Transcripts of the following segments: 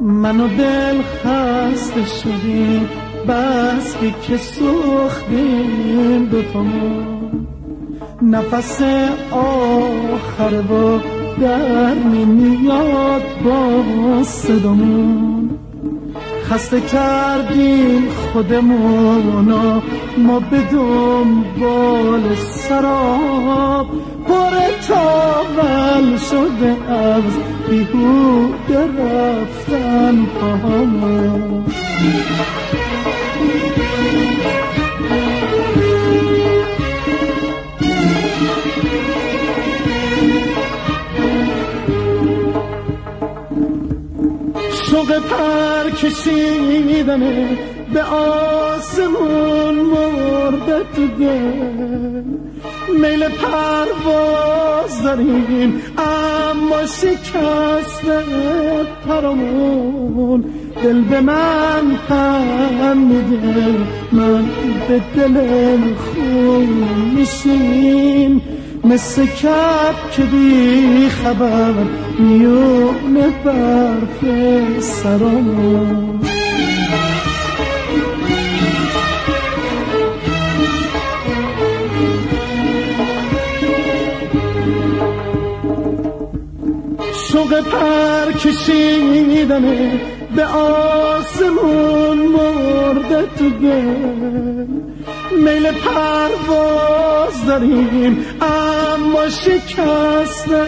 من و دل خسته شدیم بس که سوختیم دوتامون. نفس آخر و در میاد با صدامون. خسته کردیم خودمونو ما به دنبال سراب. پر تاول شده از بیهوده رفتن پاهامون. شوق پر کشیدنه به آسمون مرده تو دل. میل پرواز داریم اما شکسته پرامون. دل به من هم میده من به دل خون میشیم. مثل کپ که بی خبر میونه برف سرامون شوق پر کشیدنه به آسمون مرده تو دل. میل پرواز داریم اما شکسته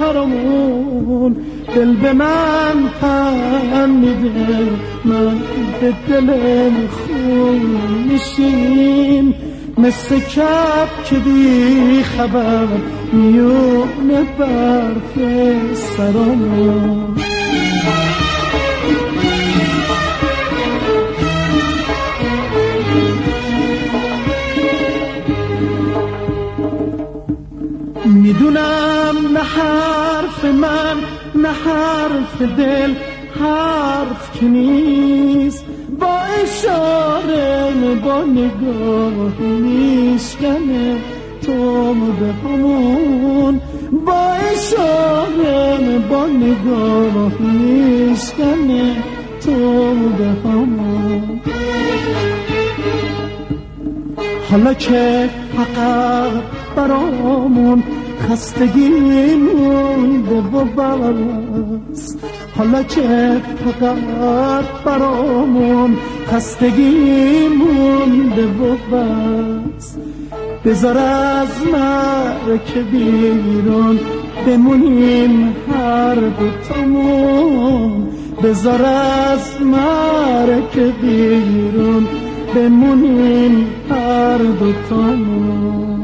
پرامون. دل به من پن میده من به دل خون میشیم. مثل کپ که بی خبر میونه برف سرامون. می‌دونم نه حرف من نه حرف دل حرف که نیست با اشاره با نگاه میشکنه. تو به همون با اشاره با نگاه میشکنه. تو به همون. حالا که فقط برامون خستگی مونده و بس حالا که فقط برامون خستگی مونده و بس بذار از مرک بیرون بمونیم هر دوتامون. بذار از مرک بیرون بمونیم هر دوتامون.